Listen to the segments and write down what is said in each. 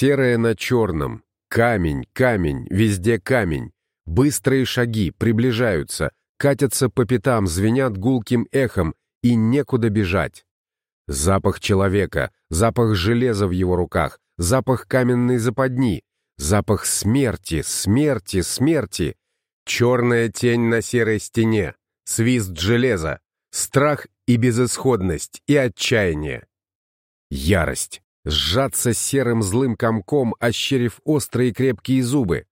Серое на черном. Камень, камень, везде камень. Быстрые шаги приближаются, катятся по пятам, звенят гулким эхом, и некуда бежать. Запах человека, запах железа в его руках, запах каменной западни, запах смерти, смерти, смерти. Черная тень на серой стене, свист железа, страх и безысходность, и отчаяние. Ярость. Сжаться серым злым комком, ощерив острые крепкие зубы.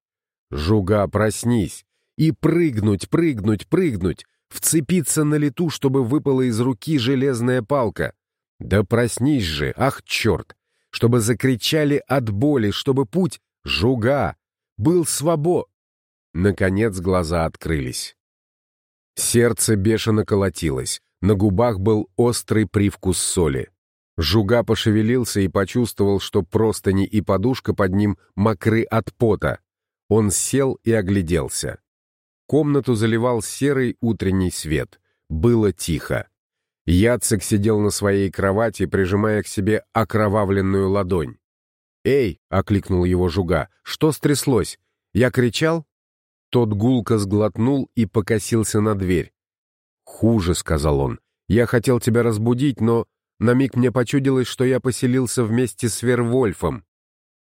Жуга, проснись. И прыгнуть, прыгнуть, прыгнуть. Вцепиться на лету, чтобы выпала из руки железная палка. Да проснись же, ах, черт! Чтобы закричали от боли, чтобы путь, жуга, был свобо... Наконец глаза открылись. Сердце бешено колотилось, на губах был острый привкус соли. Жуга пошевелился и почувствовал, что простыни и подушка под ним мокры от пота. Он сел и огляделся. Комнату заливал серый утренний свет. Было тихо. Яцек сидел на своей кровати, прижимая к себе окровавленную ладонь. «Эй!» — окликнул его Жуга. «Что стряслось? Я кричал?» Тот гулко сглотнул и покосился на дверь. «Хуже», — сказал он. «Я хотел тебя разбудить, но на миг мне почудилось, что я поселился вместе с Вервольфом».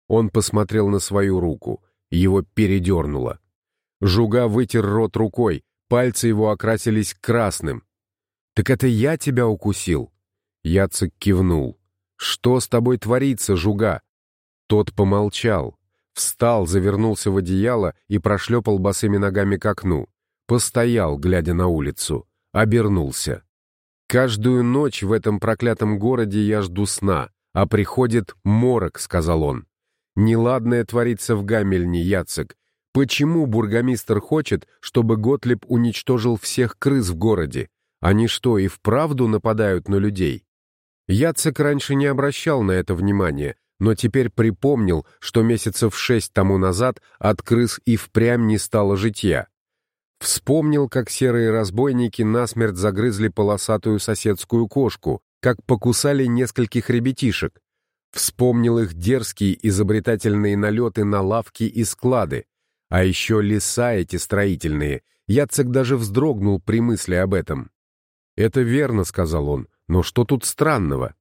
Он посмотрел на свою руку. Его передернуло. Жуга вытер рот рукой, пальцы его окрасились красным. «Так это я тебя укусил?» Яцек кивнул. «Что с тобой творится, Жуга?» Тот помолчал, встал, завернулся в одеяло и прошлепал босыми ногами к окну. Постоял, глядя на улицу, обернулся. «Каждую ночь в этом проклятом городе я жду сна, а приходит морок», — сказал он. «Неладное творится в Гамельне, Яцек. Почему бургомистр хочет, чтобы Готлиб уничтожил всех крыс в городе? Они что, и вправду нападают на людей? Яцек раньше не обращал на это внимания, но теперь припомнил, что месяцев шесть тому назад от крыс и впрямь не стало житья. Вспомнил, как серые разбойники насмерть загрызли полосатую соседскую кошку, как покусали нескольких ребятишек. Вспомнил их дерзкие изобретательные налеты на лавки и склады. А еще леса эти строительные. Яцек даже вздрогнул при мысли об этом. «Это верно», — сказал он, — «но что тут странного?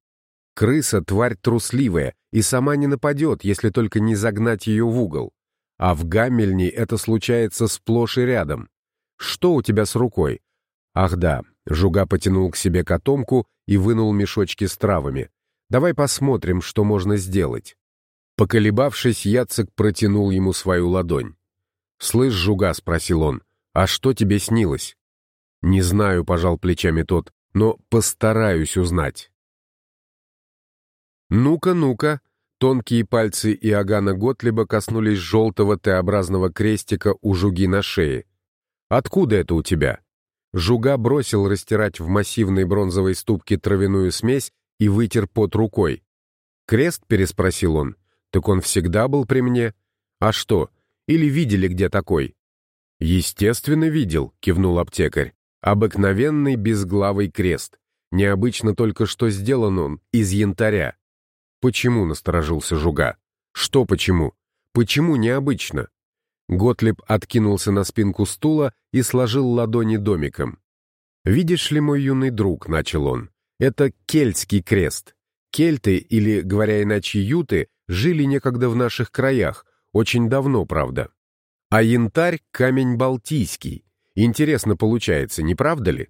Крыса — тварь трусливая и сама не нападет, если только не загнать ее в угол. А в Гаммельне это случается сплошь и рядом. Что у тебя с рукой?» «Ах да», — Жуга потянул к себе котомку и вынул мешочки с травами. «Давай посмотрим, что можно сделать». Поколебавшись, Яцек протянул ему свою ладонь. «Слышь, Жуга», — спросил он, — «а что тебе снилось?» «Не знаю», — пожал плечами тот, — «но постараюсь узнать». «Ну-ка, ну-ка!» Тонкие пальцы Иоганна Готлиба коснулись желтого Т-образного крестика у жуги на шее. «Откуда это у тебя?» Жуга бросил растирать в массивной бронзовой ступке травяную смесь и вытер под рукой. «Крест?» — переспросил он. «Так он всегда был при мне. А что, или видели где такой?» «Естественно, видел», — кивнул аптекарь. Обыкновенный безглавый крест. Необычно только, что сделан он из янтаря. Почему насторожился Жуга? Что почему? Почему необычно? Готлиб откинулся на спинку стула и сложил ладони домиком. «Видишь ли, мой юный друг», — начал он, — «это кельтский крест. Кельты, или, говоря иначе, юты, жили некогда в наших краях, очень давно, правда. А янтарь — камень балтийский, Интересно получается, не правда ли?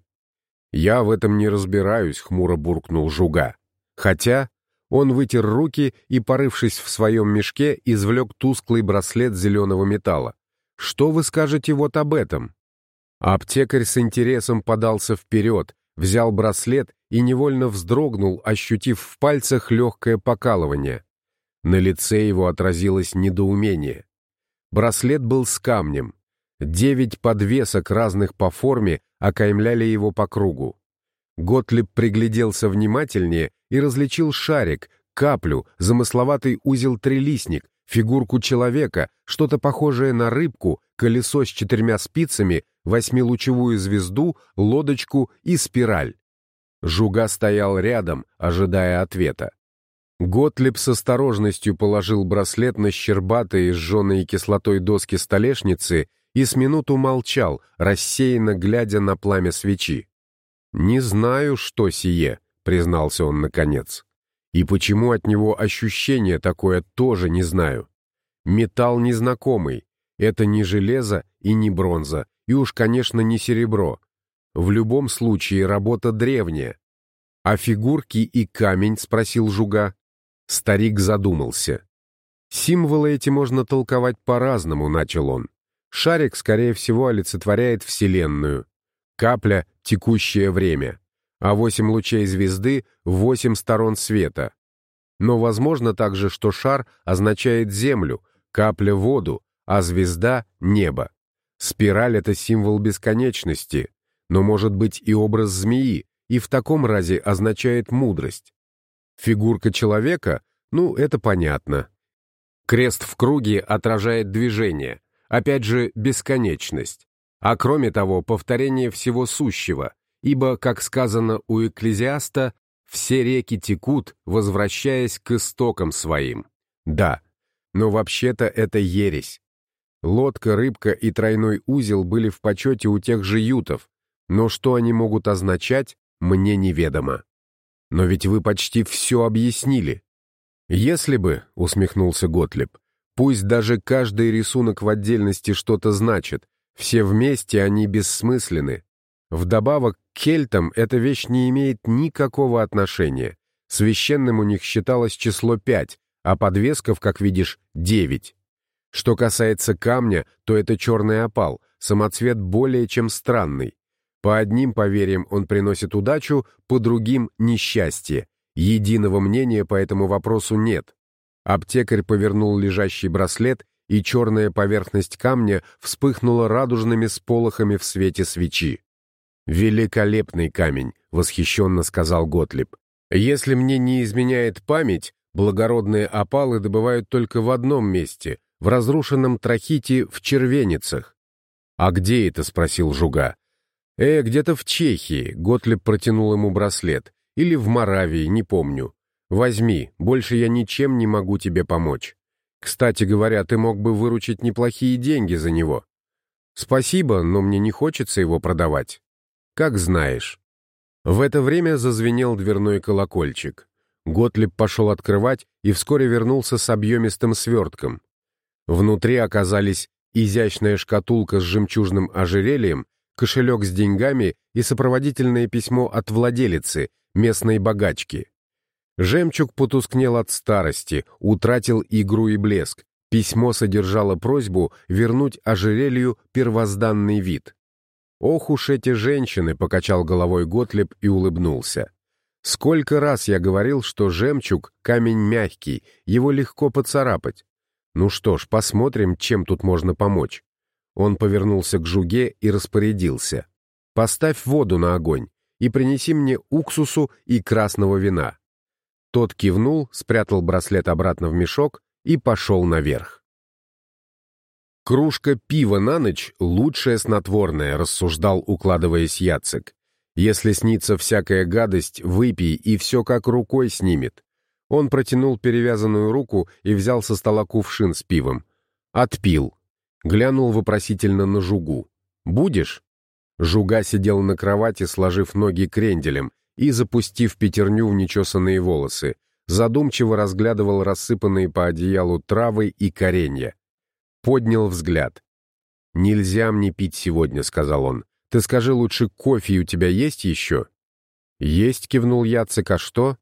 Я в этом не разбираюсь, хмуро буркнул Жуга. Хотя он вытер руки и, порывшись в своем мешке, извлек тусклый браслет зеленого металла. Что вы скажете вот об этом? Аптекарь с интересом подался вперед, взял браслет и невольно вздрогнул, ощутив в пальцах легкое покалывание. На лице его отразилось недоумение. Браслет был с камнем, Девять подвесок разных по форме окаймляли его по кругу. Готлиб пригляделся внимательнее и различил шарик, каплю, замысловатый узел-трелистник, фигурку человека, что-то похожее на рыбку, колесо с четырьмя спицами, восьмилучевую звезду, лодочку и спираль. Жуга стоял рядом, ожидая ответа. Готлиб с осторожностью положил браслет на щербатые, сжженные кислотой доски столешницы и с минуту молчал, рассеянно глядя на пламя свечи. «Не знаю, что сие», — признался он наконец. «И почему от него ощущение такое, тоже не знаю. Металл незнакомый, это не железо и не бронза, и уж, конечно, не серебро. В любом случае работа древняя. «А фигурки и камень?» — спросил Жуга. Старик задумался. «Символы эти можно толковать по-разному», — начал он. «Шарик, скорее всего, олицетворяет Вселенную. Капля — текущее время. А восемь лучей звезды — восемь сторон света. Но возможно также, что шар означает Землю, капля — воду, а звезда — небо. Спираль — это символ бесконечности, но может быть и образ змеи, и в таком разе означает мудрость. Фигурка человека, ну, это понятно. Крест в круге отражает движение, опять же, бесконечность. А кроме того, повторение всего сущего, ибо, как сказано у Экклезиаста, все реки текут, возвращаясь к истокам своим. Да, но вообще-то это ересь. Лодка, рыбка и тройной узел были в почете у тех же ютов, но что они могут означать, мне неведомо. Но ведь вы почти все объяснили. Если бы, — усмехнулся Готлеб, — пусть даже каждый рисунок в отдельности что-то значит, все вместе они бессмысленны. Вдобавок к кельтам эта вещь не имеет никакого отношения. Священным у них считалось число пять, а подвесков, как видишь, девять. Что касается камня, то это черный опал, самоцвет более чем странный. По одним поверьям он приносит удачу, по другим — несчастье. Единого мнения по этому вопросу нет. Аптекарь повернул лежащий браслет, и черная поверхность камня вспыхнула радужными сполохами в свете свечи. «Великолепный камень», — восхищенно сказал Готлиб. «Если мне не изменяет память, благородные опалы добывают только в одном месте, в разрушенном трахите в Червеницах». «А где это?» — спросил Жуга. «Э, где-то в Чехии», — Готлеб протянул ему браслет. «Или в Моравии, не помню. Возьми, больше я ничем не могу тебе помочь. Кстати говоря, ты мог бы выручить неплохие деньги за него». «Спасибо, но мне не хочется его продавать». «Как знаешь». В это время зазвенел дверной колокольчик. Готлеб пошел открывать и вскоре вернулся с объемистым свертком. Внутри оказались изящная шкатулка с жемчужным ожерельем кошелек с деньгами и сопроводительное письмо от владелицы, местной богачки. Жемчуг потускнел от старости, утратил игру и блеск. Письмо содержало просьбу вернуть ожерелью первозданный вид. «Ох уж эти женщины!» — покачал головой Готлеб и улыбнулся. «Сколько раз я говорил, что жемчуг — камень мягкий, его легко поцарапать. Ну что ж, посмотрим, чем тут можно помочь». Он повернулся к жуге и распорядился. «Поставь воду на огонь и принеси мне уксусу и красного вина». Тот кивнул, спрятал браслет обратно в мешок и пошел наверх. «Кружка пива на ночь — лучшее снотворное», — рассуждал, укладываясь Яцек. «Если снится всякая гадость, выпей, и все как рукой снимет». Он протянул перевязанную руку и взял со стола кувшин с пивом. Отпил. Глянул вопросительно на Жугу. «Будешь?» Жуга сидел на кровати, сложив ноги кренделем и запустив пятерню в нечесанные волосы. Задумчиво разглядывал рассыпанные по одеялу травы и коренья. Поднял взгляд. «Нельзя мне пить сегодня», — сказал он. «Ты скажи лучше, кофе у тебя есть еще?» «Есть», — кивнул Яцек, — «а что?»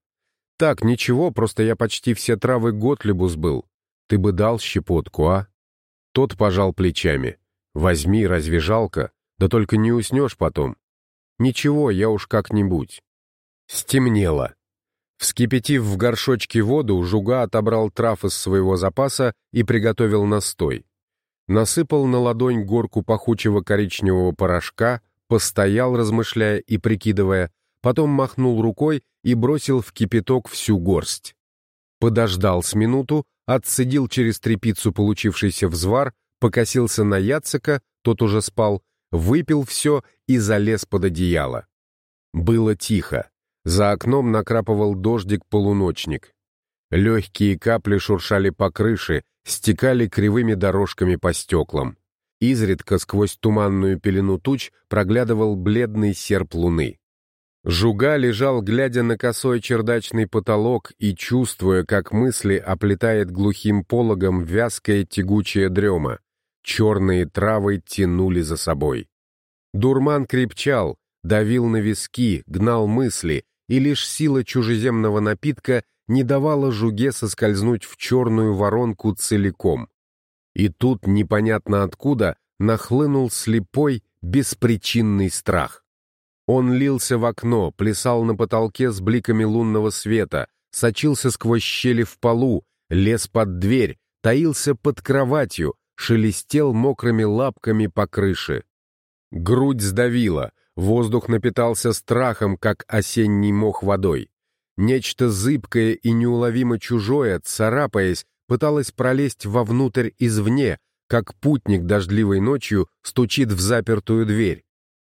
«Так, ничего, просто я почти все травы Готлибу сбыл. Ты бы дал щепотку, а?» Тот пожал плечами. «Возьми, разве жалко? Да только не уснешь потом». «Ничего, я уж как-нибудь». Стемнело. Вскипятив в горшочке воду, Жуга отобрал трав из своего запаса и приготовил настой. Насыпал на ладонь горку пахучего коричневого порошка, постоял, размышляя и прикидывая, потом махнул рукой и бросил в кипяток всю горсть. Подождал с минуту, отцедил через трепицу получившийся взвар, покосился на Яцека, тот уже спал, выпил все и залез под одеяло. Было тихо. За окном накрапывал дождик-полуночник. Легкие капли шуршали по крыше, стекали кривыми дорожками по стеклам. Изредка сквозь туманную пелену туч проглядывал бледный серп луны. Жуга лежал, глядя на косой чердачный потолок и чувствуя, как мысли оплетает глухим пологом вязкая тягучая дрема. Черные травы тянули за собой. Дурман крепчал, давил на виски, гнал мысли, и лишь сила чужеземного напитка не давала жуге соскользнуть в черную воронку целиком. И тут, непонятно откуда, нахлынул слепой, беспричинный страх. Он лился в окно, плясал на потолке с бликами лунного света, сочился сквозь щели в полу, лез под дверь, таился под кроватью, шелестел мокрыми лапками по крыше. Грудь сдавила, воздух напитался страхом, как осенний мох водой. Нечто зыбкое и неуловимо чужое, царапаясь, пыталось пролезть вовнутрь извне, как путник дождливой ночью стучит в запертую дверь.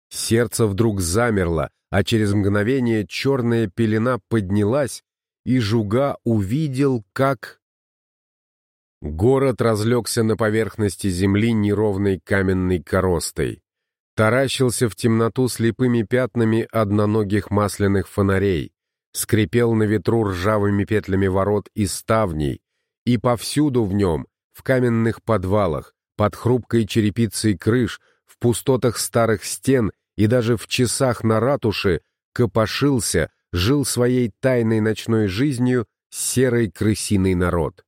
Сердце вдруг замерло, а через мгновение черная пелена поднялась, и Жуга увидел, как... Город разлегся на поверхности земли неровной каменной коростой. Таращился в темноту слепыми пятнами одноногих масляных фонарей, скрипел на ветру ржавыми петлями ворот и ставней, и повсюду в нем, в каменных подвалах, под хрупкой черепицей крыш, в пустотах старых стен и даже в часах на ратуше копошился, жил своей тайной ночной жизнью серый крысиный народ.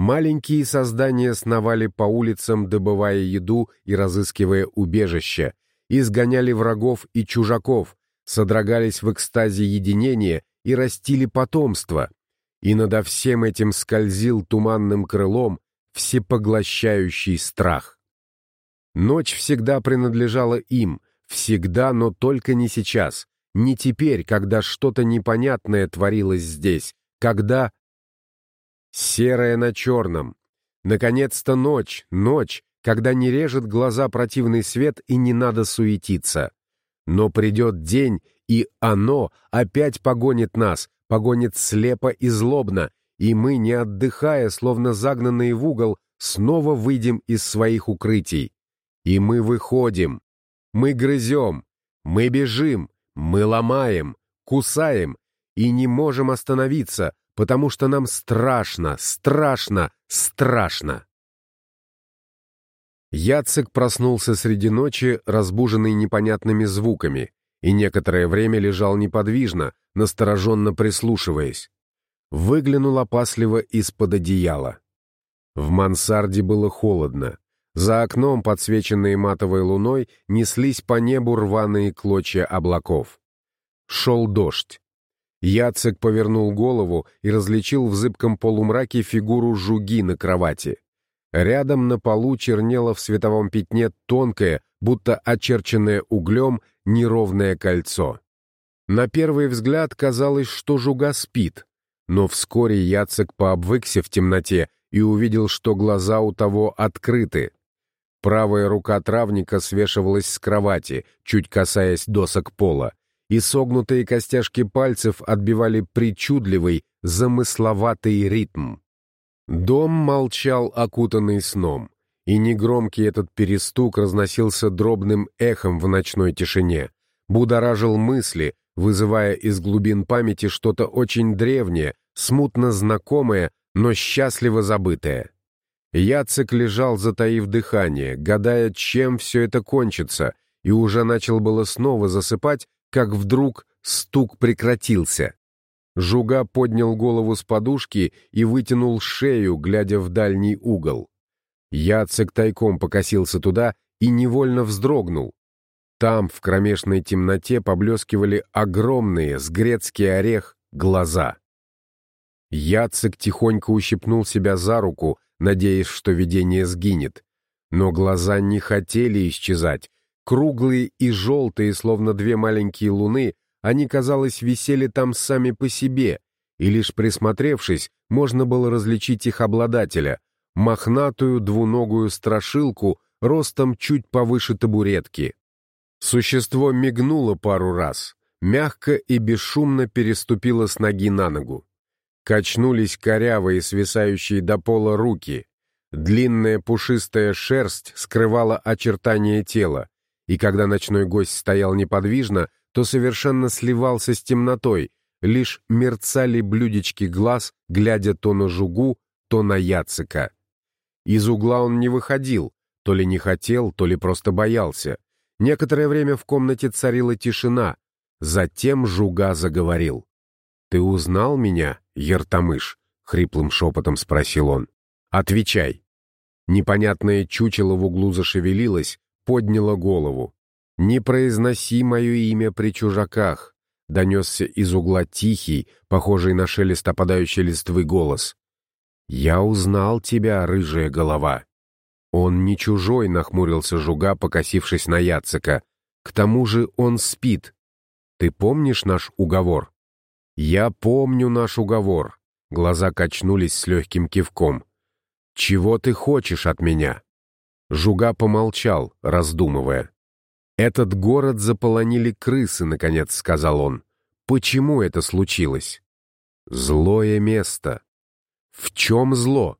Маленькие создания сновали по улицам, добывая еду и разыскивая убежище, изгоняли врагов и чужаков, содрогались в экстазе единения и растили потомство, и надо всем этим скользил туманным крылом всепоглощающий страх. Ночь всегда принадлежала им, всегда, но только не сейчас, не теперь, когда что-то непонятное творилось здесь, когда... Серое на черном. Наконец-то ночь, ночь, когда не режет глаза противный свет и не надо суетиться. Но придет день, и оно опять погонит нас, погонит слепо и злобно, и мы, не отдыхая, словно загнанные в угол, снова выйдем из своих укрытий. И мы выходим. Мы грызем. Мы бежим. Мы ломаем. Кусаем. И не можем остановиться, потому что нам страшно, страшно, страшно. Яцек проснулся среди ночи, разбуженный непонятными звуками, и некоторое время лежал неподвижно, настороженно прислушиваясь. Выглянул опасливо из-под одеяла. В мансарде было холодно. За окном, подсвеченные матовой луной, неслись по небу рваные клочья облаков. Шел дождь. Яцек повернул голову и различил в зыбком полумраке фигуру жуги на кровати. Рядом на полу чернело в световом пятне тонкое, будто очерченное углем, неровное кольцо. На первый взгляд казалось, что жуга спит, но вскоре Яцек пообвыкся в темноте и увидел, что глаза у того открыты. Правая рука травника свешивалась с кровати, чуть касаясь досок пола, и согнутые костяшки пальцев отбивали причудливый, замысловатый ритм. Дом молчал, окутанный сном, и негромкий этот перестук разносился дробным эхом в ночной тишине, будоражил мысли, вызывая из глубин памяти что-то очень древнее, смутно знакомое, но счастливо забытое. Яцек лежал, затаив дыхание, гадая, чем все это кончится, и уже начал было снова засыпать, как вдруг стук прекратился. Жуга поднял голову с подушки и вытянул шею, глядя в дальний угол. Яцек тайком покосился туда и невольно вздрогнул. Там, в кромешной темноте, поблескивали огромные, с грецкий орех, глаза. Яцек тихонько ущипнул себя за руку, надеясь, что видение сгинет. Но глаза не хотели исчезать. Круглые и желтые, словно две маленькие луны, они, казалось, висели там сами по себе, и лишь присмотревшись, можно было различить их обладателя — мохнатую двуногую страшилку ростом чуть повыше табуретки. Существо мигнуло пару раз, мягко и бесшумно переступило с ноги на ногу. Качнулись корявые, свисающие до пола руки. Длинная пушистая шерсть скрывала очертания тела, и когда ночной гость стоял неподвижно, то совершенно сливался с темнотой, лишь мерцали блюдечки глаз, глядя то на жугу, то на Яцика. Из угла он не выходил, то ли не хотел, то ли просто боялся. Некоторое время в комнате царила тишина. Затем Жуга заговорил. «Ты узнал меня, Ертамыш?» — хриплым шепотом спросил он. «Отвечай». Непонятное чучело в углу зашевелилось, подняло голову. «Не произноси мое имя при чужаках», — донесся из угла тихий, похожий на шелест опадающей листвы голос. «Я узнал тебя, рыжая голова». «Он не чужой», — нахмурился Жуга, покосившись на Яцека. «К тому же он спит. Ты помнишь наш уговор?» «Я помню наш уговор». Глаза качнулись с легким кивком. «Чего ты хочешь от меня?» Жуга помолчал, раздумывая. «Этот город заполонили крысы», — наконец сказал он. «Почему это случилось?» «Злое место». «В чем зло?»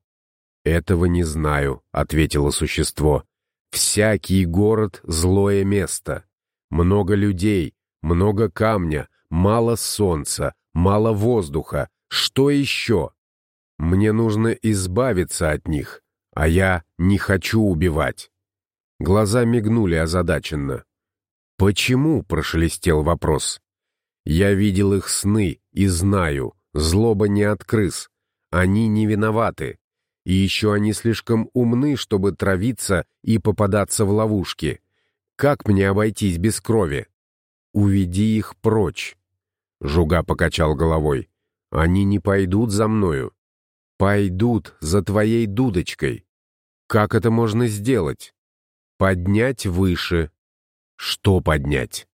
«Этого не знаю», — ответило существо. «Всякий город — злое место. Много людей, много камня, мало солнца, мало воздуха. Что еще? Мне нужно избавиться от них, а я не хочу убивать». Глаза мигнули озадаченно. «Почему?» — прошелестел вопрос. «Я видел их сны и знаю, злоба не от крыс. Они не виноваты. И еще они слишком умны, чтобы травиться и попадаться в ловушки. Как мне обойтись без крови? Уведи их прочь. Жуга покачал головой. Они не пойдут за мною. Пойдут за твоей дудочкой. Как это можно сделать? Поднять выше. Что поднять?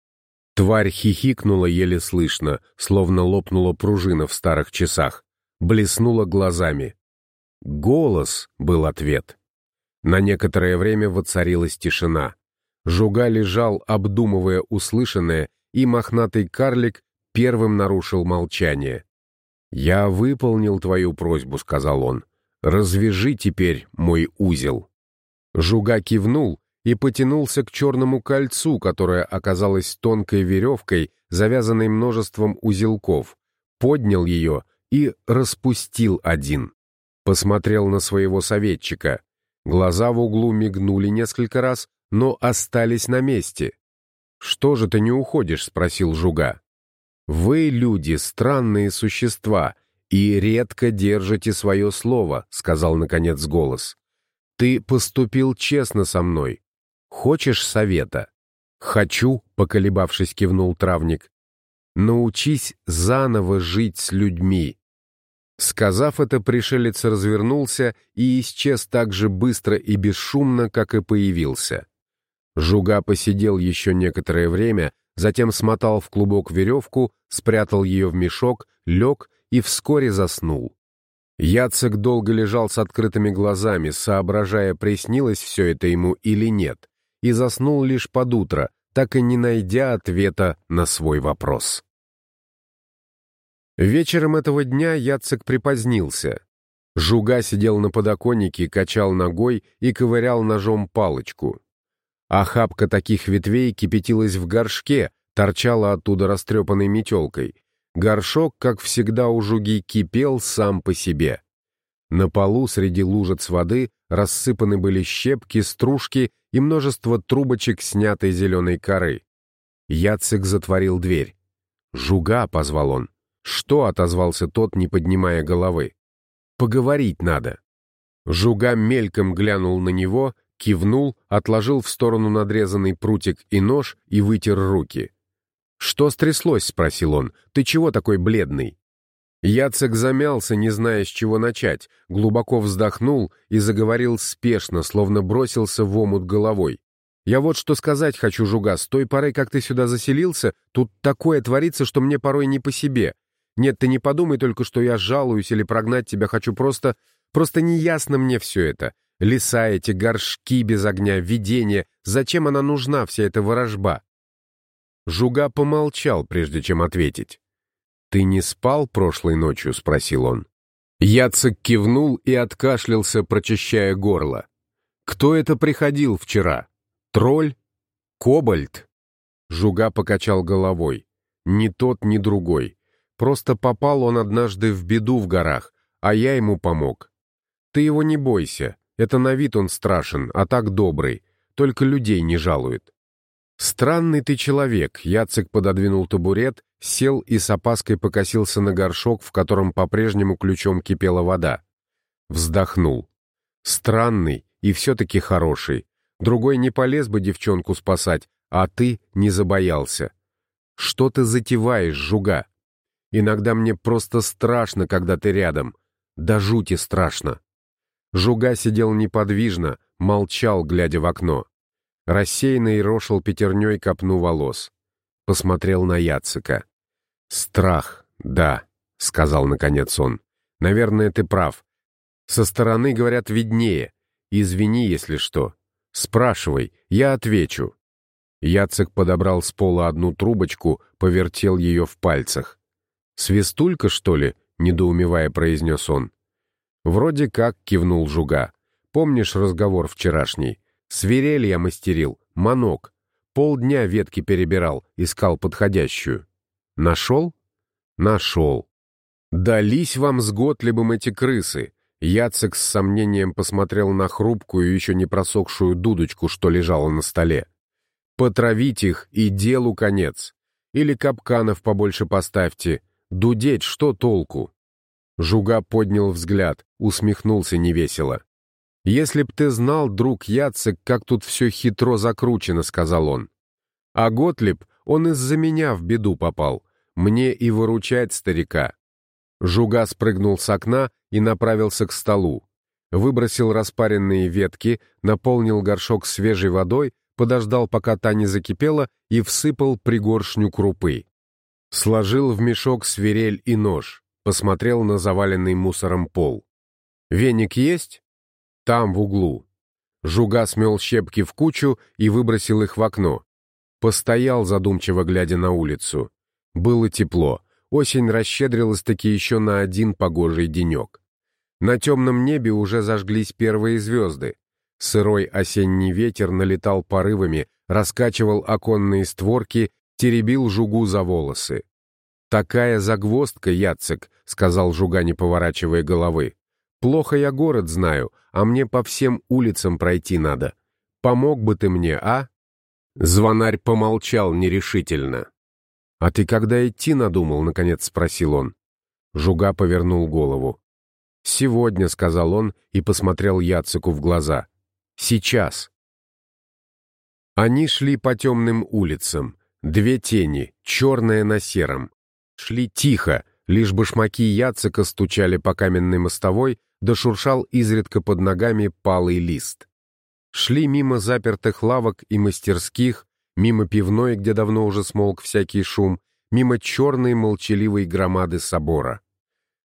Тварь хихикнула еле слышно, словно лопнула пружина в старых часах. Блеснула глазами. «Голос!» — был ответ. На некоторое время воцарилась тишина. Жуга лежал, обдумывая услышанное, и мохнатый карлик первым нарушил молчание. «Я выполнил твою просьбу», — сказал он. «Развяжи теперь мой узел». Жуга кивнул и потянулся к черному кольцу, которое оказалось тонкой веревкой, завязанной множеством узелков, поднял ее и распустил один. Посмотрел на своего советчика. Глаза в углу мигнули несколько раз, но остались на месте. «Что же ты не уходишь?» — спросил Жуга. «Вы, люди, странные существа, и редко держите свое слово», — сказал, наконец, голос. «Ты поступил честно со мной. Хочешь совета?» «Хочу», — поколебавшись, кивнул травник. «Научись заново жить с людьми. Сказав это, пришелец развернулся и исчез так же быстро и бесшумно, как и появился. Жуга посидел еще некоторое время, затем смотал в клубок веревку, спрятал ее в мешок, лег и вскоре заснул. Яцек долго лежал с открытыми глазами, соображая, приснилось все это ему или нет, и заснул лишь под утро, так и не найдя ответа на свой вопрос. Вечером этого дня Яцек припозднился. Жуга сидел на подоконнике, качал ногой и ковырял ножом палочку. Охапка таких ветвей кипятилась в горшке, торчала оттуда растрепанной метелкой. Горшок, как всегда у Жуги, кипел сам по себе. На полу среди лужиц воды рассыпаны были щепки, стружки и множество трубочек снятой зеленой коры. Яцек затворил дверь. «Жуга!» — позвал он. «Что?» — отозвался тот, не поднимая головы. «Поговорить надо». Жуга мельком глянул на него, кивнул, отложил в сторону надрезанный прутик и нож и вытер руки. «Что стряслось?» — спросил он. «Ты чего такой бледный?» Яцек замялся, не зная, с чего начать, глубоко вздохнул и заговорил спешно, словно бросился в омут головой. «Я вот что сказать хочу, Жуга, с той поры, как ты сюда заселился, тут такое творится, что мне порой не по себе. Нет, ты не подумай только, что я жалуюсь или прогнать тебя хочу, просто... Просто неясно мне все это. Леса эти, горшки без огня, видение. Зачем она нужна, вся эта ворожба?» Жуга помолчал, прежде чем ответить. «Ты не спал прошлой ночью?» — спросил он. Яцек кивнул и откашлялся, прочищая горло. «Кто это приходил вчера? Тролль? Кобальт?» Жуга покачал головой. «Ни тот, ни другой. Просто попал он однажды в беду в горах, а я ему помог. Ты его не бойся, это на вид он страшен, а так добрый, только людей не жалует. «Странный ты человек», — Яцек пододвинул табурет, сел и с опаской покосился на горшок, в котором по-прежнему ключом кипела вода. Вздохнул. «Странный и все-таки хороший. Другой не полез бы девчонку спасать, а ты не забоялся. Что ты затеваешь, жуга? Иногда мне просто страшно, когда ты рядом. Да жути страшно». Жуга сидел неподвижно, молчал, глядя в окно. Рассеянно рошил пятерней копну волос. Посмотрел на Яцика. «Страх, да», — сказал наконец он. «Наверное, ты прав. Со стороны, говорят, виднее. Извини, если что. Спрашивай, я отвечу». Яцек подобрал с пола одну трубочку, повертел ее в пальцах. «Свистулька, что ли?» — недоумевая произнес он. «Вроде как», — кивнул Жуга. «Помнишь разговор вчерашний? Свирель я мастерил, манок. Полдня ветки перебирал, искал подходящую. Нашел? Нашел. Дались вам с Готлибом эти крысы. Яцек с сомнением посмотрел на хрупкую, еще не просохшую дудочку, что лежала на столе. Потравить их и делу конец. Или капканов побольше поставьте. Дудеть что толку? Жуга поднял взгляд, усмехнулся невесело. «Если б ты знал, друг Яцек, как тут все хитро закручено», — сказал он. «А Готлиб, он из-за меня в беду попал. Мне и выручать старика». Жуга спрыгнул с окна и направился к столу. Выбросил распаренные ветки, наполнил горшок свежей водой, подождал, пока та не закипела, и всыпал пригоршню крупы. Сложил в мешок свирель и нож посмотрел на заваленный мусором пол. «Веник есть?» «Там, в углу». Жуга смел щепки в кучу и выбросил их в окно. Постоял, задумчиво глядя на улицу. Было тепло. Осень расщедрилась-таки еще на один погожий денек. На темном небе уже зажглись первые звезды. Сырой осенний ветер налетал порывами, раскачивал оконные створки, теребил жугу за волосы. «Такая загвоздка, Яцек», — сказал Жуга, не поворачивая головы. «Плохо я город знаю, а мне по всем улицам пройти надо. Помог бы ты мне, а?» Звонарь помолчал нерешительно. «А ты когда идти надумал?» — наконец спросил он. Жуга повернул голову. «Сегодня», — сказал он и посмотрел Яцеку в глаза. «Сейчас». Они шли по темным улицам. Две тени, черная на сером. Шли тихо, лишь башмаки Яцека стучали по каменной мостовой, да шуршал изредка под ногами палый лист. Шли мимо запертых лавок и мастерских, мимо пивной, где давно уже смолк всякий шум, мимо черной молчаливой громады собора.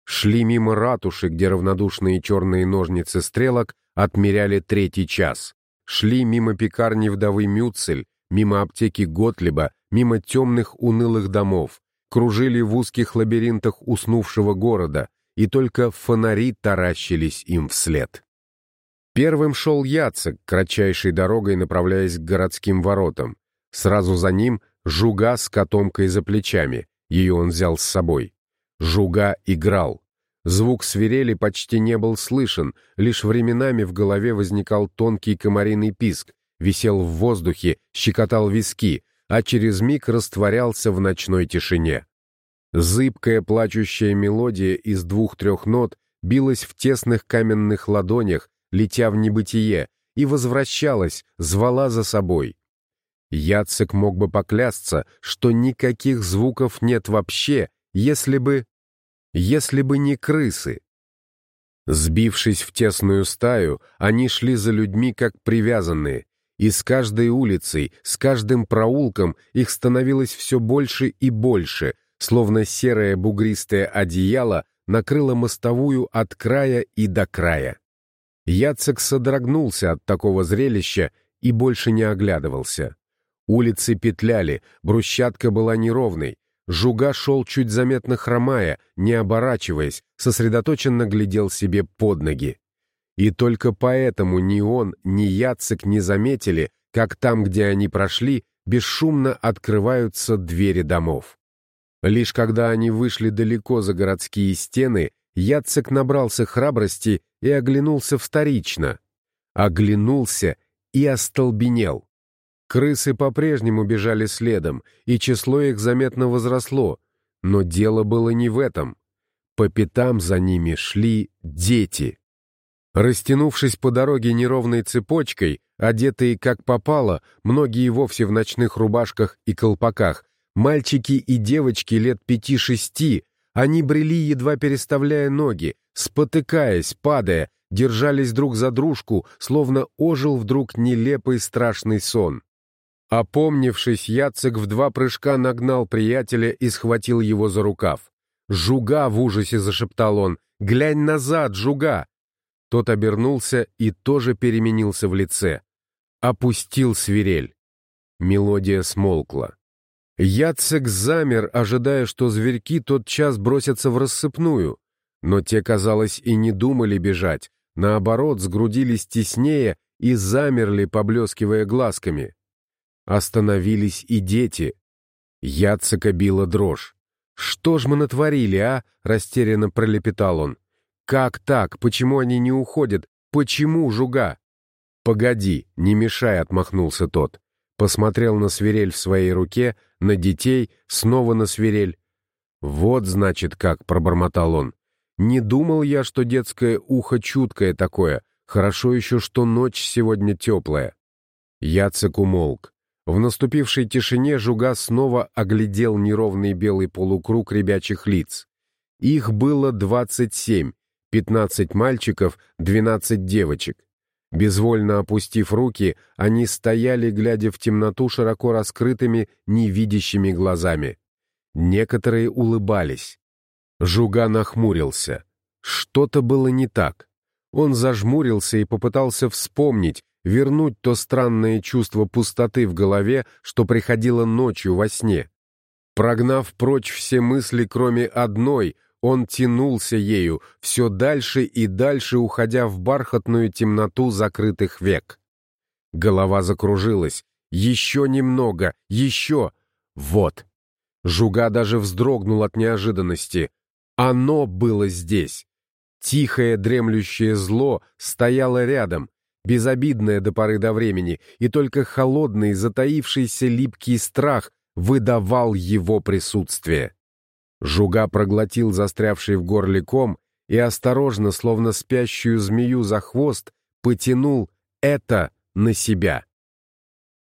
Шли мимо ратуши, где равнодушные черные ножницы стрелок отмеряли третий час. Шли мимо пекарни вдовы Мюцель, мимо аптеки Готлиба, мимо темных унылых домов, кружили в узких лабиринтах уснувшего города, и только фонари таращились им вслед. Первым шел Яцек, кратчайшей дорогой направляясь к городским воротам. Сразу за ним Жуга с котомкой за плечами, ее он взял с собой. Жуга играл. Звук свирели почти не был слышен, лишь временами в голове возникал тонкий комариный писк, висел в воздухе, щекотал виски, а через миг растворялся в ночной тишине. Зыбкая плачущая мелодия из двух-трех нот билась в тесных каменных ладонях, летя в небытие, и возвращалась, звала за собой. Яцек мог бы поклясться, что никаких звуков нет вообще, если бы... если бы не крысы. Сбившись в тесную стаю, они шли за людьми как привязанные, и с каждой улицей, с каждым проулком их становилось все больше и больше, словно серое бугристое одеяло накрыло мостовую от края и до края. Яцек содрогнулся от такого зрелища и больше не оглядывался. Улицы петляли, брусчатка была неровной, Жуга шел чуть заметно хромая, не оборачиваясь, сосредоточенно глядел себе под ноги. И только поэтому ни он, ни Яцек не заметили, как там, где они прошли, бесшумно открываются двери домов. Лишь когда они вышли далеко за городские стены, Яцек набрался храбрости и оглянулся вторично. Оглянулся и остолбенел. Крысы по-прежнему бежали следом, и число их заметно возросло, но дело было не в этом. По пятам за ними шли дети. Растянувшись по дороге неровной цепочкой, одетые как попало, многие вовсе в ночных рубашках и колпаках, мальчики и девочки лет пяти-шести, они брели, едва переставляя ноги, спотыкаясь, падая, держались друг за дружку, словно ожил вдруг нелепый страшный сон. Опомнившись, Яцек в два прыжка нагнал приятеля и схватил его за рукав. «Жуга!» — в ужасе зашептал он. «Глянь назад, жуга!» Тот обернулся и тоже переменился в лице. Опустил свирель. Мелодия смолкла. Яцек замер, ожидая, что зверьки тот час бросятся в рассыпную. Но те, казалось, и не думали бежать. Наоборот, сгрудились теснее и замерли, поблескивая глазками. Остановились и дети. Яцека била дрожь. «Что ж мы натворили, а?» — растерянно пролепетал он. «Как так? Почему они не уходят? Почему, жуга?» «Погоди, не мешай», — отмахнулся тот. Посмотрел на свирель в своей руке, на детей, снова на свирель. «Вот, значит, как», — пробормотал он. «Не думал я, что детское ухо чуткое такое. Хорошо еще, что ночь сегодня теплая». Яцек умолк. В наступившей тишине Жуга снова оглядел неровный белый полукруг ребячих лиц. Их было двадцать семь, пятнадцать мальчиков, двенадцать девочек. Безвольно опустив руки, они стояли, глядя в темноту широко раскрытыми, невидящими глазами. Некоторые улыбались. Жуга нахмурился. Что-то было не так. Он зажмурился и попытался вспомнить, вернуть то странное чувство пустоты в голове, что приходило ночью во сне. Прогнав прочь все мысли, кроме одной, он тянулся ею, все дальше и дальше уходя в бархатную темноту закрытых век. Голова закружилась. Еще немного, еще. Вот. Жуга даже вздрогнул от неожиданности. Оно было здесь. Тихое дремлющее зло стояло рядом, безобидное до поры до времени, и только холодный, затаившийся липкий страх выдавал его присутствие. Жуга проглотил застрявший в горле ком и осторожно, словно спящую змею за хвост, потянул это на себя.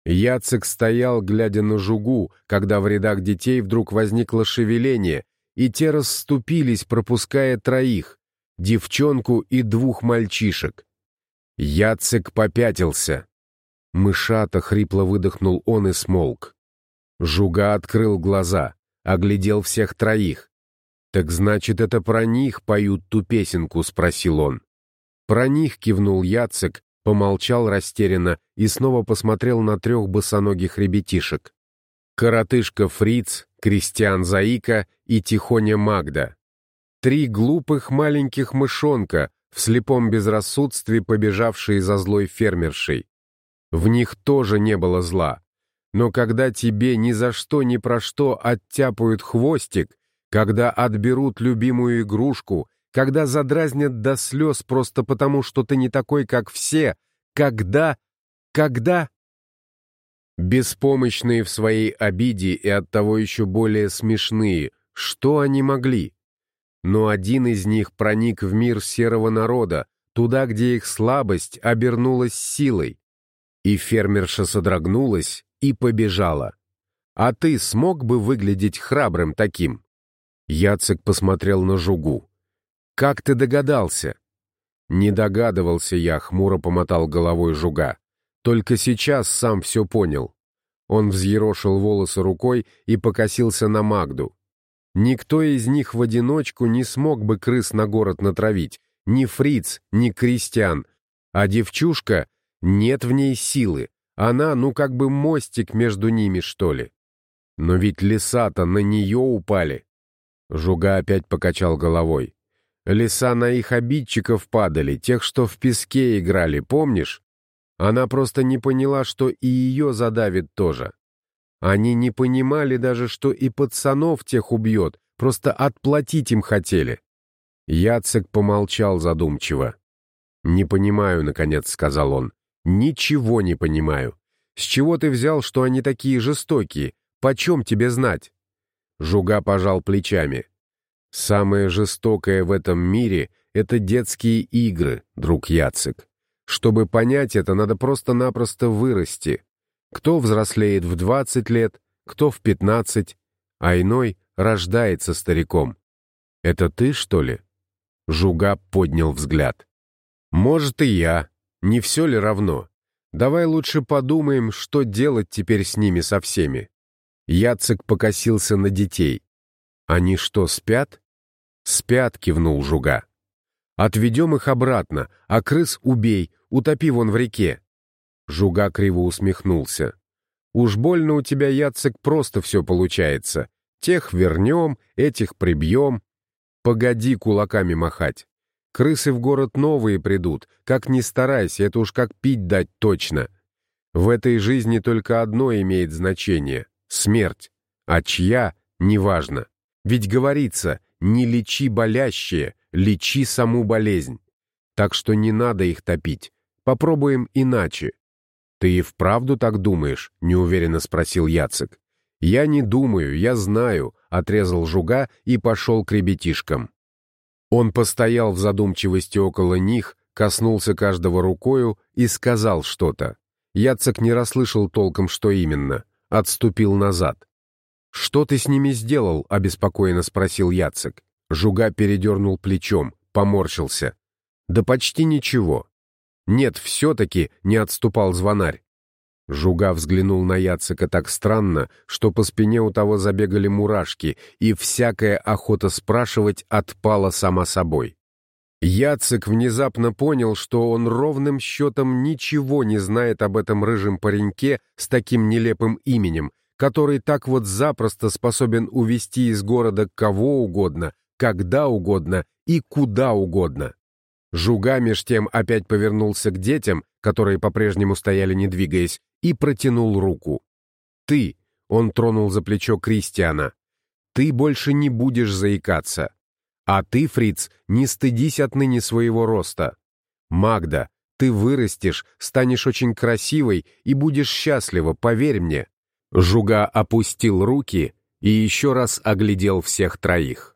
Яцек стоял, глядя на жугу, когда в рядах детей вдруг возникло шевеление, и те расступились, пропуская троих — девчонку и двух мальчишек. Яцек попятился. Мышато хрипло выдохнул он и смолк. Жуга открыл глаза, оглядел всех троих. «Так значит, это про них поют ту песенку?» — спросил он. «Про них», — кивнул Яцек, помолчал растерянно и снова посмотрел на трех босоногих ребятишек. Коротышка Фриц, Кристиан Заика и Тихоня Магда. Три глупых маленьких мышонка, в слепом безрассудстве побежавшие за злой фермершей. В них тоже не было зла. Но когда тебе ни за что ни про что оттяпают хвостик, когда отберут любимую игрушку, когда задразнят до слез просто потому, что ты не такой, как все, когда, когда... Беспомощные в своей обиде и оттого еще более смешные, что они могли? но один из них проник в мир серого народа, туда, где их слабость обернулась силой. И фермерша содрогнулась и побежала. «А ты смог бы выглядеть храбрым таким?» Яцек посмотрел на Жугу. «Как ты догадался?» «Не догадывался я», — хмуро помотал головой Жуга. «Только сейчас сам все понял». Он взъерошил волосы рукой и покосился на Магду. Никто из них в одиночку не смог бы крыс на город натравить, ни Фриц, ни Кристиан. А девчушка, нет в ней силы. Она, ну как бы мостик между ними, что ли. Но ведь леса-то на нее упали. Жуга опять покачал головой. Леса на их обидчиков падали, тех, что в песке играли, помнишь? Она просто не поняла, что и ее задавит тоже. Они не понимали даже, что и пацанов тех убьет, просто отплатить им хотели. Яцек помолчал задумчиво. «Не понимаю», — наконец сказал он. «Ничего не понимаю. С чего ты взял, что они такие жестокие? Почем тебе знать?» Жуга пожал плечами. «Самое жестокое в этом мире — это детские игры, друг Яцек. Чтобы понять это, надо просто-напросто вырасти. Кто взрослеет в 20 лет, кто в 15, а иной рождается стариком. Это ты, что ли? Жуга поднял взгляд. Может, и я. Не все ли равно? Давай лучше подумаем, что делать теперь с ними со всеми. Яцек покосился на детей. Они что, спят? Спят, кивнул Жуга. Отведем их обратно, а крыс убей, утопи вон в реке. Жуга криво усмехнулся. Уж больно у тебя, Яцек, просто все получается. Тех вернем, этих прибьем. Погоди кулаками махать. Крысы в город новые придут. Как ни старайся, это уж как пить дать точно. В этой жизни только одно имеет значение — смерть. А чья — неважно. Ведь говорится, не лечи болящее, лечи саму болезнь. Так что не надо их топить. Попробуем иначе. «Ты и вправду так думаешь?» — неуверенно спросил Яцек. «Я не думаю, я знаю», — отрезал жуга и пошел к ребятишкам. Он постоял в задумчивости около них, коснулся каждого рукою и сказал что-то. Яцек не расслышал толком, что именно. Отступил назад. «Что ты с ними сделал?» — обеспокоенно спросил Яцек. Жуга передернул плечом, поморщился. «Да почти ничего. Нет, все-таки не отступал звонарь. Жуга взглянул на Яцека так странно, что по спине у того забегали мурашки, и всякая охота спрашивать отпала сама собой. Яцек внезапно понял, что он ровным счетом ничего не знает об этом рыжем пареньке с таким нелепым именем, который так вот запросто способен увести из города кого угодно, когда угодно и куда угодно. Жуга меж тем опять повернулся к детям, которые по-прежнему стояли не двигаясь, и протянул руку. «Ты!» — он тронул за плечо Кристиана. «Ты больше не будешь заикаться. А ты, Фриц, не стыдись отныне своего роста. Магда, ты вырастешь, станешь очень красивой и будешь счастлива, поверь мне». Жуга опустил руки и еще раз оглядел всех троих.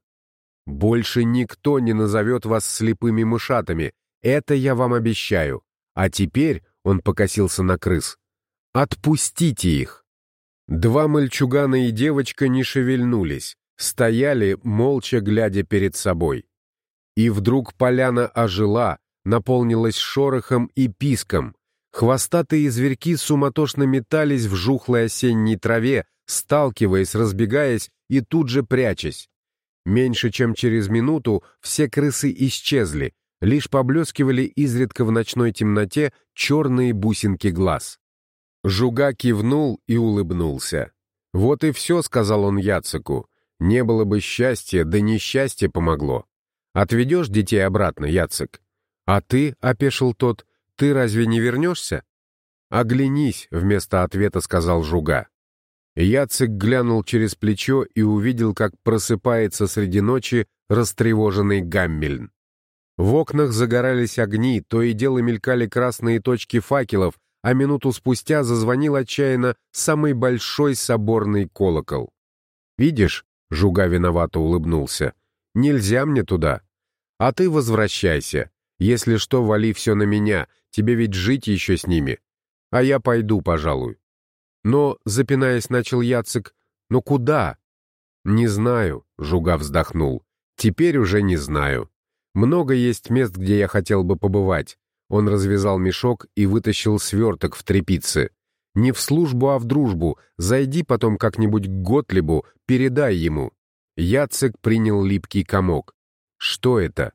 «Больше никто не назовет вас слепыми мышатами, это я вам обещаю. А теперь, — он покосился на крыс, — отпустите их». Два мальчугана и девочка не шевельнулись, стояли, молча глядя перед собой. И вдруг поляна ожила, наполнилась шорохом и писком. Хвостатые зверьки суматошно метались в жухлой осенней траве, сталкиваясь, разбегаясь и тут же прячась. Меньше чем через минуту все крысы исчезли, лишь поблескивали изредка в ночной темноте черные бусинки глаз. Жуга кивнул и улыбнулся. «Вот и все», — сказал он Яцеку. «Не было бы счастья, да несчастье помогло. Отведешь детей обратно, Яцек?» «А ты», — опешил тот, — «ты разве не вернешься?» «Оглянись», — вместо ответа сказал Жуга. Яцек глянул через плечо и увидел, как просыпается среди ночи растревоженный Гаммельн. В окнах загорались огни, то и дело мелькали красные точки факелов, а минуту спустя зазвонил отчаянно самый большой соборный колокол. «Видишь?» — Жуга виновато улыбнулся. «Нельзя мне туда. А ты возвращайся. Если что, вали все на меня, тебе ведь жить еще с ними. А я пойду, пожалуй». Но, запинаясь, начал Яцек, «Но куда?» «Не знаю», — Жуга вздохнул. «Теперь уже не знаю. Много есть мест, где я хотел бы побывать. Он развязал мешок и вытащил сверток в трепице. Не в службу, а в дружбу. Зайди потом как-нибудь к Готлибу, передай ему. Яцек принял липкий комок. Что это?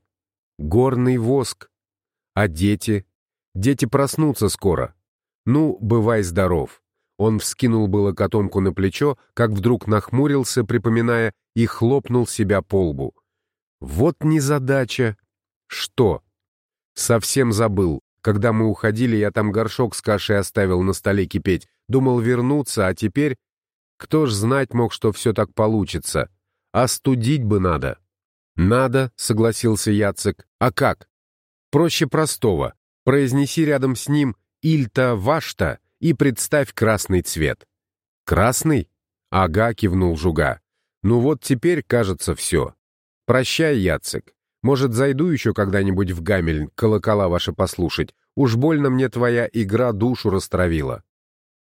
Горный воск. А дети? Дети проснутся скоро. Ну, бывай здоров. Он вскинул было котомку на плечо, как вдруг нахмурился, припоминая, и хлопнул себя по лбу. Вот незадача. Что? Совсем забыл. Когда мы уходили, я там горшок с кашей оставил на столе кипеть. Думал вернуться, а теперь... Кто ж знать мог, что все так получится? Остудить бы надо. Надо, согласился Яцек. А как? Проще простого. Произнеси рядом с ним «Ильта вашта» и представь красный цвет. «Красный?» «Ага», — кивнул Жуга. «Ну вот теперь, кажется, все. Прощай, Яцек. Может, зайду еще когда-нибудь в Гамельн, колокола ваши послушать. Уж больно мне твоя игра душу растравила».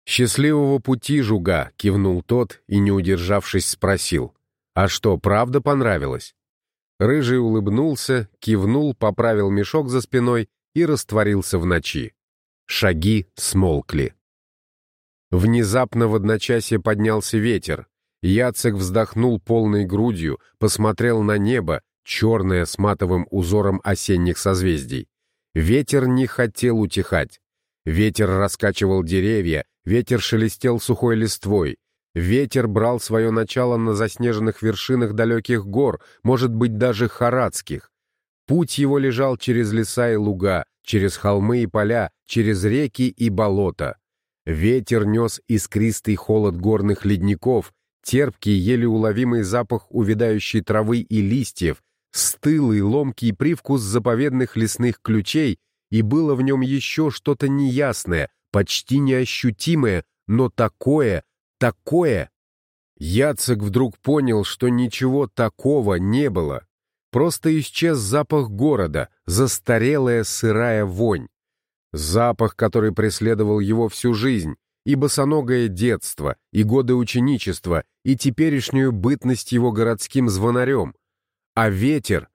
«Счастливого пути, Жуга!» — кивнул тот и, не удержавшись, спросил. «А что, правда понравилось?» Рыжий улыбнулся, кивнул, поправил мешок за спиной и растворился в ночи. Шаги смолкли. Внезапно в одночасье поднялся ветер. Яцек вздохнул полной грудью, посмотрел на небо, черное с матовым узором осенних созвездий. Ветер не хотел утихать. Ветер раскачивал деревья, ветер шелестел сухой листвой, Ветер брал свое начало на заснеженных вершинах далеких гор, может быть, даже харадских. Путь его лежал через леса и луга, через холмы и поля, через реки и болота. Ветер нес искристый холод горных ледников, терпкий, еле уловимый запах увядающей травы и листьев, стылый, ломкий привкус заповедных лесных ключей, и было в нем еще что-то неясное, почти неощутимое, но такое, такое... Яцек вдруг понял, что ничего такого не было. Просто исчез запах города, застарелая сырая вонь. Запах, который преследовал его всю жизнь, и босоногое детство, и годы ученичества, и теперешнюю бытность его городским звонарем. А ветер...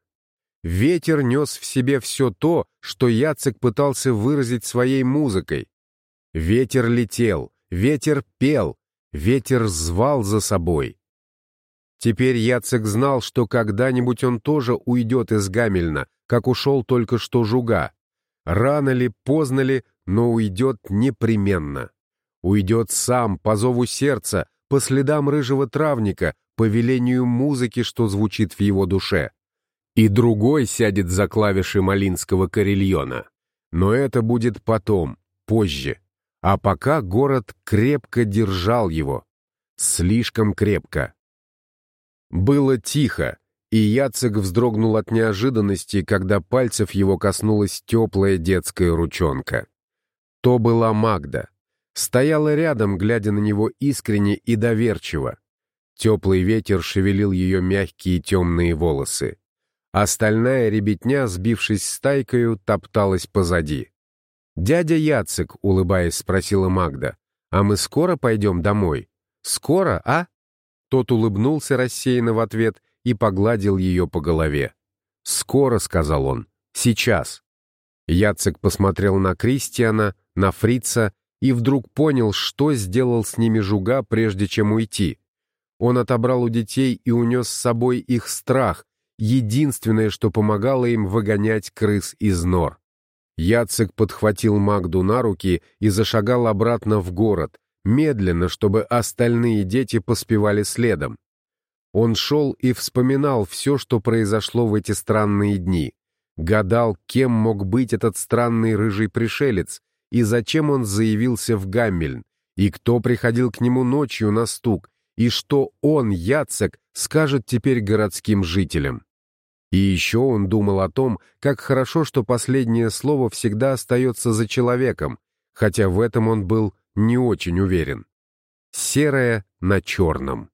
Ветер нес в себе все то, что Яцек пытался выразить своей музыкой. Ветер летел, ветер пел, Ветер звал за собой. Теперь Яцек знал, что когда-нибудь он тоже уйдет из Гамельна, как ушел только что Жуга. Рано ли, поздно ли, но уйдет непременно. Уйдет сам, по зову сердца, по следам рыжего травника, по велению музыки, что звучит в его душе. И другой сядет за клавиши малинского карельона. Но это будет потом, позже. А пока город крепко держал его. Слишком крепко. Было тихо, и Яцек вздрогнул от неожиданности, когда пальцев его коснулась теплая детская ручонка. То была Магда. Стояла рядом, глядя на него искренне и доверчиво. Теплый ветер шевелил ее мягкие темные волосы. Остальная ребятня, сбившись стайкою, топталась позади. «Дядя Яцек», — улыбаясь, спросила Магда, «а мы скоро пойдем домой?» «Скоро, а?» Тот улыбнулся рассеянно в ответ и погладил ее по голове. «Скоро», — сказал он, — «сейчас». Яцек посмотрел на Кристиана, на Фрица и вдруг понял, что сделал с ними Жуга, прежде чем уйти. Он отобрал у детей и унес с собой их страх, единственное, что помогало им выгонять крыс из нор. Яцек подхватил Магду на руки и зашагал обратно в город, медленно, чтобы остальные дети поспевали следом. Он шел и вспоминал все, что произошло в эти странные дни. Гадал, кем мог быть этот странный рыжий пришелец, и зачем он заявился в Гаммельн, и кто приходил к нему ночью на стук, и что он, Яцек, скажет теперь городским жителям. И еще он думал о том, как хорошо, что последнее слово всегда остается за человеком, хотя в этом он был не очень уверен. Серое на черном.